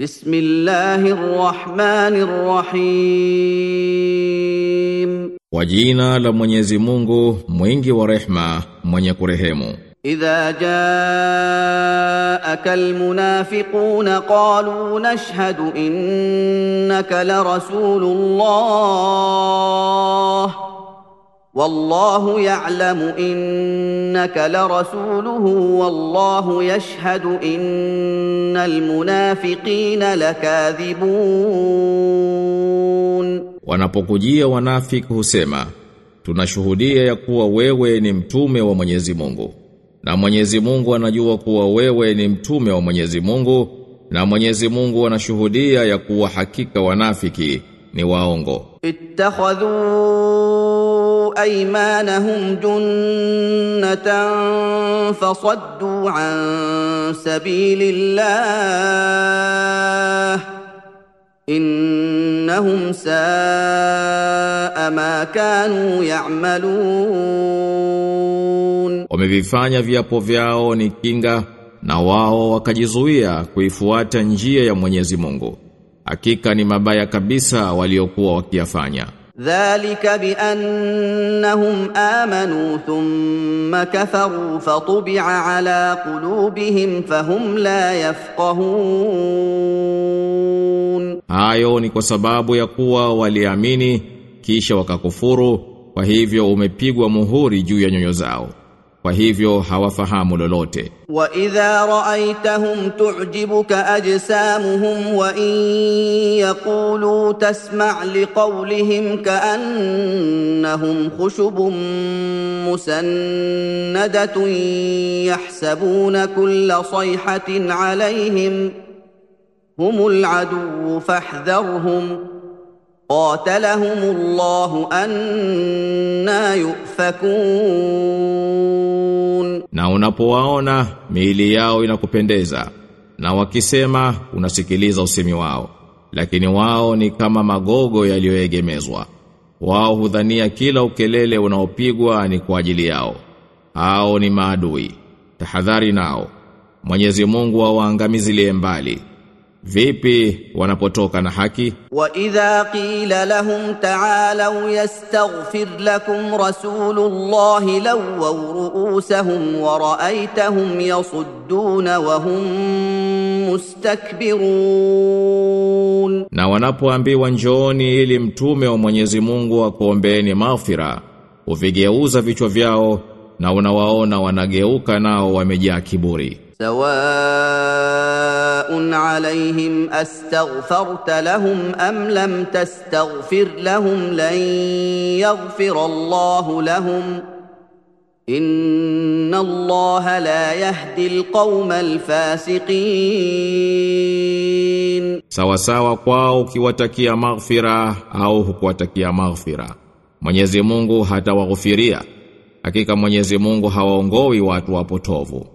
بسم الله الرحمن الرحيم Kwa jina la Mwenyezi Mungu mwingi wa rehma mwenye kurehemu. إذا جاءك المنافقون قالوا نشهد إنك لرسول الله والله يعلم إنك لرسوله والله يشهد إن المنافقين لكاذبون Wanapokujia wanafiki husema tunashuhudia ya kuwa wewe ni mtume wa Mwenyezi Mungu na Mwenyezi Mungu anajua kuwa wewe ni mtume wa Mwenyezi Mungu na Mwenyezi Mungu anashuhudia ya kuwa hakika wanafiki ni waongo اتخذوا ايمانهم جنه فصدوا عن سبيل الله انهم ساء ما كانوا يعملون Wamevifanya viapo vyao ni kinga na wao wakajizuia kuifuata njia ya Mwenyezi Mungu. Hakika ni mabaya kabisa waliokuwa wakiyafanya. ذلك بانهم امنوا ثم كفروا فطبع على قلوبهم فهم لا يفقهون Hayo ni kwa sababu ya kuwa waliamini kisha wakakufuru, kwa hivyo umepigwa muhuri juu ya nyoyo zao. kwa hivyo hawafahamu lolote wa idha raaitahum tu'jibuka ajsamuhum wa in yaqulu tasma' liqawlihim ka'annahum khushubun musannadatun yahsabuna kulla sayhatin 'alayhim humul aduwwu fahdharhum قاتلهم الله أنا يؤفكون Na unapowaona miili yao inakupendeza. Na wakisema unasikiliza usemi wao. Lakini wao ni kama magogo yaliyoegemezwa. Wao hudhania kila ukelele unaopigwa ni kwa ajili yao. Hao ni maadui. Tahadhari nao. Mwenyezi Mungu awaangamizilie mbali vipi wanapotoka na haki? Wa idha qila lahum ta'alu yastaghfir lakum rasulullahi lawaw ru'usuhum wa ra'aytahum yasudduna wa hum mustakbirun. Na wanapoambiwa njooni ili mtume wa Mwenyezi Mungu akuombeeni maghfira uvigeuza vichwa vyao na unawaona wanageuka nao wamejaa kiburi. Sawa سواء عليهم استغفرت لهم ام لم تستغفر لهم لن يغفر الله لهم ان الله لا يهدي القوم الفاسقين Sawa sawa kwao ukiwatakia maghfira au hukuwatakia maghfira. Mwenyezi Mungu hatawaghufiria. Hakika Mwenyezi Mungu hawaongoi watu wapotovu.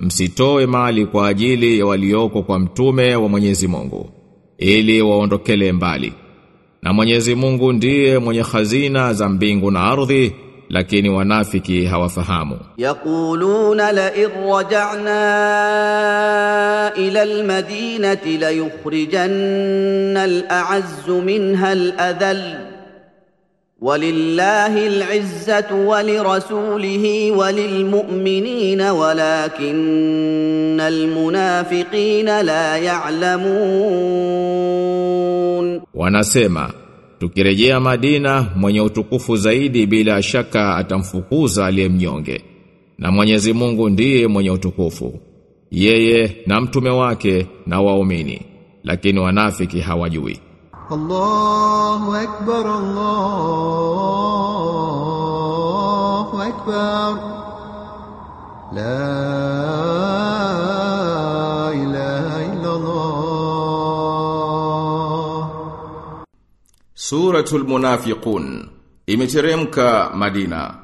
msitoe mali kwa ajili ya walioko kwa mtume wa Mwenyezi Mungu ili waondokele mbali na Mwenyezi Mungu ndiye mwenye hazina za mbingu na ardhi lakini wanafiki hawafahamu. Yaquluna la irja'na ila almadinati la yukhrijanna al'azzu minha al'adhall walillahi al-izzatu wa lirasulihi wa lilmu'minina walakinna almunafiqina la ya'lamun, wanasema tukirejea Madina mwenye utukufu zaidi bila shaka atamfukuza aliye mnyonge na Mwenyezi Mungu ndiye mwenye utukufu. Yeye na mtume wake na waumini lakini wanafiki hawajui. الله أكبر الله أكبر لا إله إلا الله Suratul Munafiqun imeteremka Madina.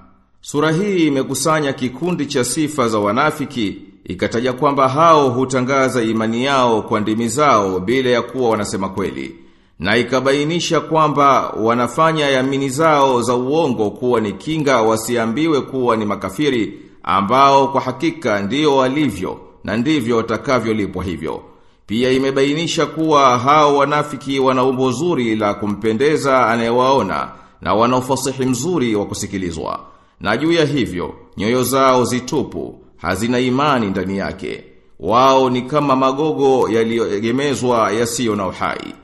Sura hii imekusanya kikundi cha sifa za wanafiki ikataja kwamba hao hutangaza imani yao kwa ndimi zao bila ya kuwa wanasema kweli na ikabainisha kwamba wanafanya yamini zao za uongo kuwa ni kinga wasiambiwe kuwa ni makafiri ambao kwa hakika ndio walivyo na ndivyo watakavyolipwa hivyo. Pia imebainisha kuwa hao wanafiki wana umbo zuri la kumpendeza anayewaona na wana ufasihi mzuri wa kusikilizwa. Na juu ya hivyo, nyoyo zao zitupu, hazina imani ndani yake. Wao ni kama magogo yaliyoegemezwa yasiyo na uhai.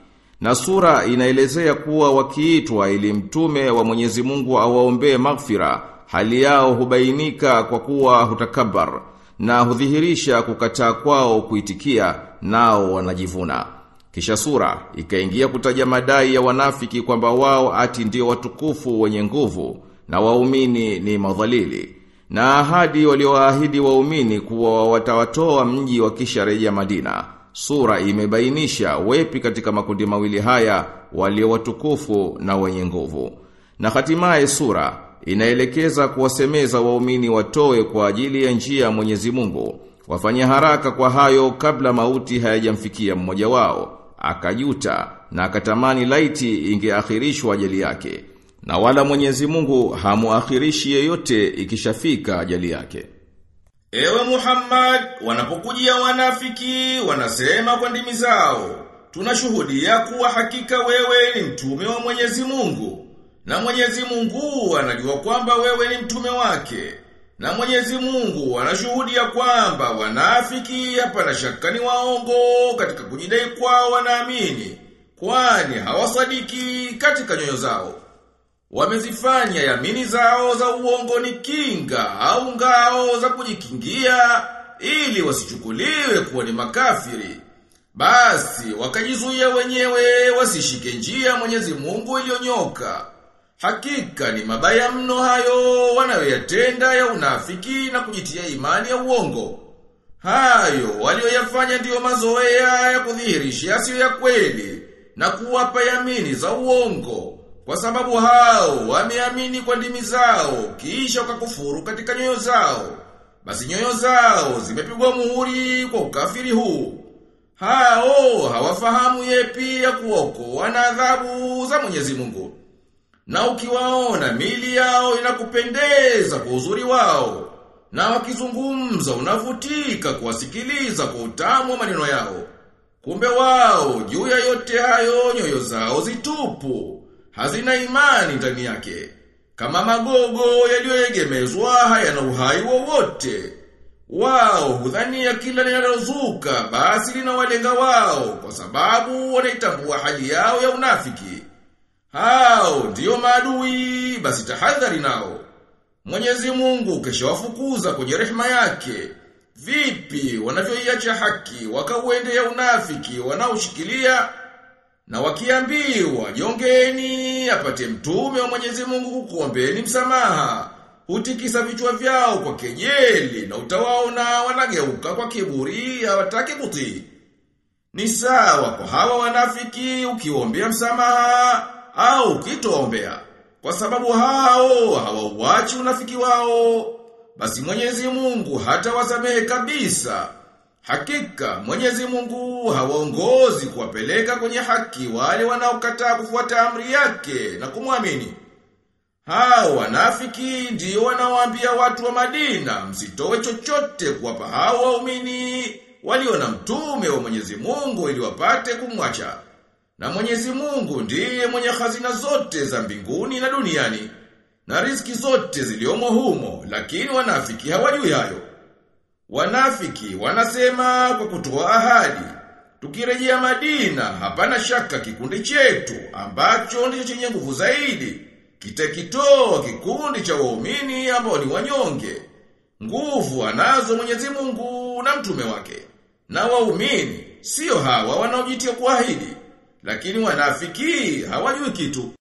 Na sura inaelezea kuwa wakiitwa ili mtume wa Mwenyezi Mungu awaombee maghfira, hali yao hubainika kwa kuwa hutakabar na hudhihirisha kukataa kwao kuitikia nao wanajivuna. Kisha sura ikaingia kutaja madai ya wanafiki kwamba wao ati ndio watukufu wenye nguvu na waumini ni madhalili. Na ahadi walioahidi waumini kuwa watawatoa mji wakisharejea Madina. Sura imebainisha wepi katika makundi mawili haya walio watukufu na wenye nguvu. Na hatimaye sura inaelekeza kuwasemeza waumini watoe kwa ajili ya njia ya Mwenyezi Mungu. Wafanye haraka kwa hayo kabla mauti hayajamfikia mmoja wao. Akajuta na akatamani laiti ingeakhirishwa ajali yake. Na wala Mwenyezi Mungu hamuakhirishi yeyote ikishafika ajali yake. Ewe Muhammad, wanapokujia wanafiki, wanasema kwa ndimi zao, tunashuhudia kuwa hakika wewe ni mtume wa Mwenyezi Mungu. Na Mwenyezi Mungu anajua kwamba wewe ni mtume wake. Na Mwenyezi Mungu anashuhudia kwamba wanafiki hapana shaka ni waongo katika kujidai kwao wanaamini, kwani hawasadiki katika nyoyo zao. Wamezifanya yamini zao za uongo ni kinga au ngao za kujikingia ili wasichukuliwe kuwa ni makafiri. Basi wakajizuia wenyewe wasishike njia Mwenyezi Mungu iliyonyoka. Hakika ni mabaya mno hayo wanayoyatenda ya unafiki na kujitia imani ya uongo. Hayo walioyafanya ndiyo mazoea ya kudhihirisha yasiyo ya kweli na kuwapa yamini za uongo. Kwa sababu hao wameamini kwa ndimi zao kisha wakakufuru katika nyoyo zao. Basi nyoyo zao zimepigwa muhuri kwa ukafiri huu. Hao hawafahamu yepi ya kuokoa na adhabu za Mwenyezi Mungu. Na ukiwaona mili yao inakupendeza kwa uzuri wao, na wakizungumza unavutika kuwasikiliza kwa utamu wa maneno yao. Kumbe wao juu ya yote hayo nyoyo zao zitupu, hazina imani ndani yake. Kama magogo yaliyoegemezwa hayana uhai wowote. Wao hudhania kila linalozuka basi linawalenga wao kwa sababu wanaitambua hali yao ya unafiki. Hao ndiyo maadui, basi tahadhari nao. Mwenyezi Mungu keshawafukuza kwenye rehema yake. Vipi wanavyoiacha haki wakauendea unafiki wanaoshikilia na wakiambiwa jongeni apate mtume wa Mwenyezi Mungu kukuombeni msamaha. Hutikisa vichwa vyao kwa kejeli na utawaona wanageuka kwa kiburi hawataki kutii. Ni sawa kwa hawa wanafiki ukiombea msamaha au ukitoombea. Kwa sababu hao hawauachi unafiki wao. Basi Mwenyezi Mungu hata wasamehe kabisa. Hakika Mwenyezi Mungu hawaongozi kuwapeleka kwenye haki wale wanaokataa kufuata amri yake na kumwamini. Hao wanafiki ndio wanawaambia watu wa Madina msitoe chochote kuwapa hao waumini walio na mtume wa Mwenyezi Mungu ili wapate kumwacha. Na Mwenyezi Mungu ndiye mwenye hazina zote za mbinguni na duniani na riziki zote ziliomo humo, lakini wanafiki hawajui hayo. Wanafiki wanasema kwa kutoa ahadi, tukirejea Madina hapana shaka kikundi chetu ambacho ndicho chenye nguvu zaidi kitakitoa kikundi cha waumini ambao ni wanyonge. Nguvu anazo Mwenyezi Mungu na mtume wake. Na waumini sio hawa wanaojitia kuahidi, lakini wanafiki hawajui kitu.